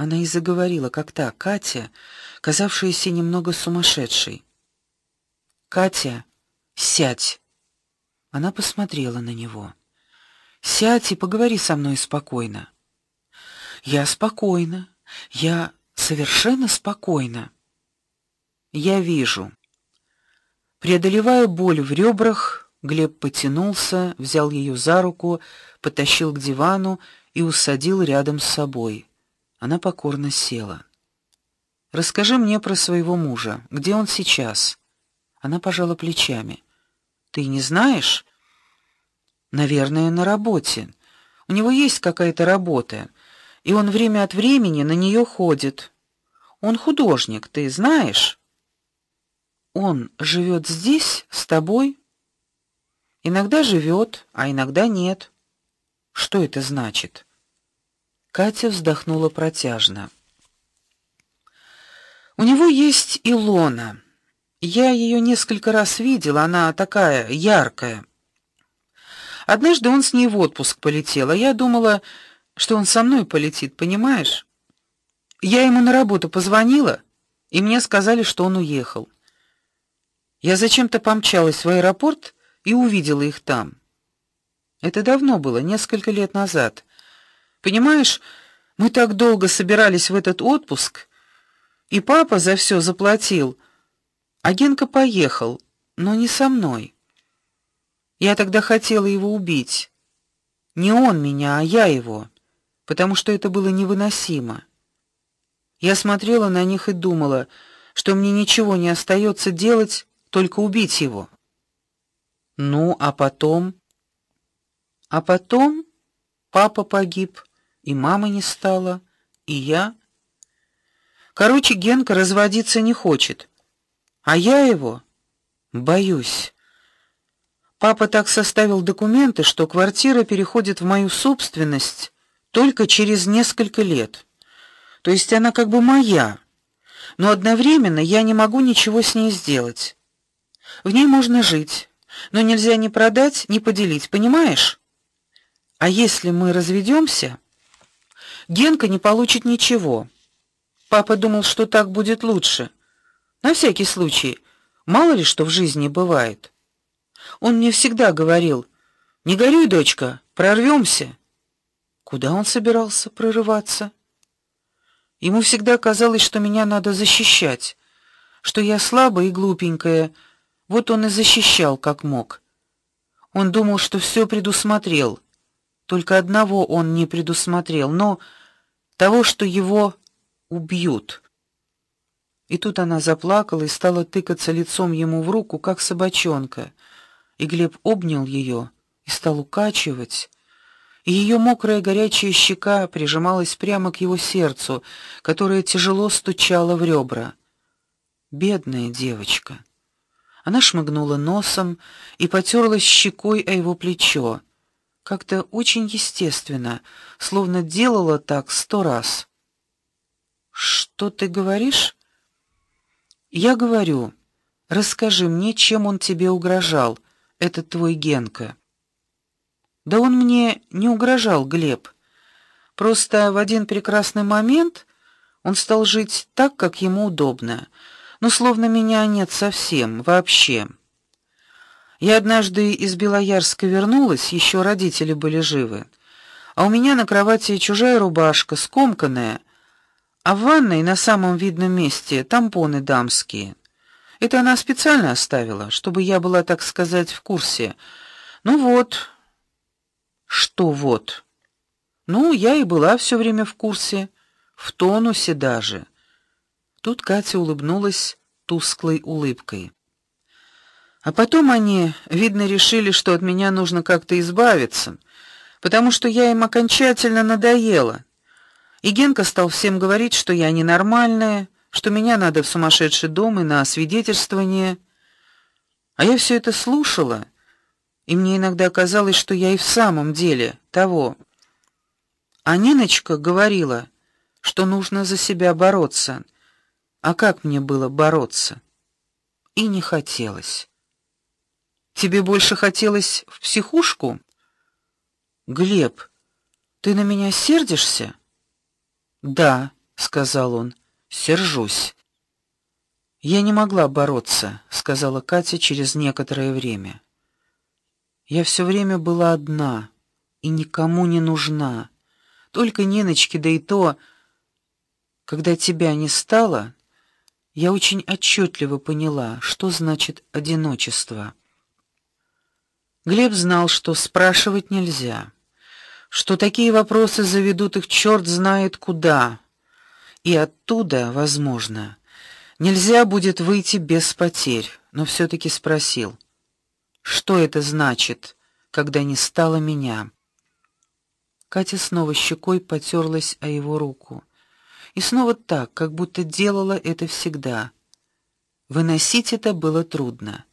Она и заговорила, как та Катя, казавшаяся немного сумасшедшей. Катя, сядь. Она посмотрела на него. Сядь и поговори со мной спокойно. Я спокойна. Я совершенно спокойна. Я вижу. Преодолевая боль в ребрах, Глеб потянулся, взял ее за руку, потащил к дивану и усадил рядом с собой. Она покорно села. Расскажи мне про своего мужа. Где он сейчас? Она пожала плечами. Ты не знаешь? Наверное, на работе. У него есть какая-то работа и он время от времени на нее ходит. Он художник, ты знаешь? Он живет здесь с тобой? Иногда живет, а иногда нет. Что это значит? Катя вздохнула протяжно. У него есть Илона. Я ее несколько раз видела, она такая яркая. Однажды он с ней в отпуск полетел, а я думала, что он со мной полетит, понимаешь? Я ему на работу позвонила, и мне сказали, что он уехал. Я зачем-то помчалась в аэропорт и увидела их там. Это давно было, несколько лет назад. Понимаешь, мы так долго собирались в этот отпуск, и папа за все заплатил. А Генка поехал, но не со мной. Я тогда хотела его убить. Не он меня, а я его потому что это было невыносимо. Я смотрела на них и думала, что мне ничего не остается делать, только убить его. Ну, а потом А потом папа погиб, и мамы не стало, и я Короче, Генка разводиться не хочет. А я его боюсь. Папа так составил документы, что квартира переходит в мою собственность только через несколько лет. То есть она как бы моя, но одновременно я не могу ничего с ней сделать. В ней можно жить, но нельзя ни продать, ни поделить, понимаешь? А если мы разведемся, Генка не получит ничего. Папа думал, что так будет лучше. На всякий случай, мало ли что в жизни бывает. Он мне всегда говорил: "Не горюй, дочка, прорвемся. Куда он собирался прорываться? Ему всегда казалось, что меня надо защищать, что я слабая и глупенькая. Вот он и защищал как мог. Он думал, что все предусмотрел. Только одного он не предусмотрел, но того, что его убьют. И тут она заплакала и стала тыкаться лицом ему в руку, как собачонка. И Глеб обнял ее и стал укачивать и ее мокрая горячая щека прижималась прямо к его сердцу, которое тяжело стучало в ребра. Бедная девочка. Она шмыгнула носом и потерлась щекой о его плечо, как-то очень естественно, словно делала так сто раз. Что ты говоришь? Я говорю: "Расскажи мне, чем он тебе угрожал, этот твой Генка". Да он мне не угрожал, Глеб. Просто в один прекрасный момент он стал жить так, как ему удобно. но ну, словно меня нет совсем, вообще. Я однажды из Белоярска вернулась, еще родители были живы. А у меня на кровати чужая рубашка, скомканная, а в ванной на самом видном месте тампоны дамские. Это она специально оставила, чтобы я была, так сказать, в курсе. Ну вот, что вот? Ну, я и была все время в курсе, в тонусе даже. Тут Катя улыбнулась тусклой улыбкой. А потом они, видно, решили, что от меня нужно как-то избавиться, потому что я им окончательно надоела. И Генка стал всем говорить, что я ненормальная, что меня надо в сумасшедший дом и на освидетельствование. А я все это слушала и мне иногда казалось, что я и в самом деле того. А Ниночка говорила, что нужно за себя бороться. А как мне было бороться? И не хотелось. Тебе больше хотелось в психушку? Глеб, ты на меня сердишься? Да, сказал он. Сержусь. Я не могла бороться, сказала Катя через некоторое время. Я все время была одна и никому не нужна. Только Ниночке, да и то, когда тебя не стало, я очень отчетливо поняла, что значит одиночество. Глеб знал, что спрашивать нельзя, что такие вопросы заведут их черт знает куда. И оттуда, возможно, нельзя будет выйти без потерь, но все таки спросил: "Что это значит, когда не стало меня?" Катя снова щекой потерлась о его руку. И снова так, как будто делала это всегда. Выносить это было трудно.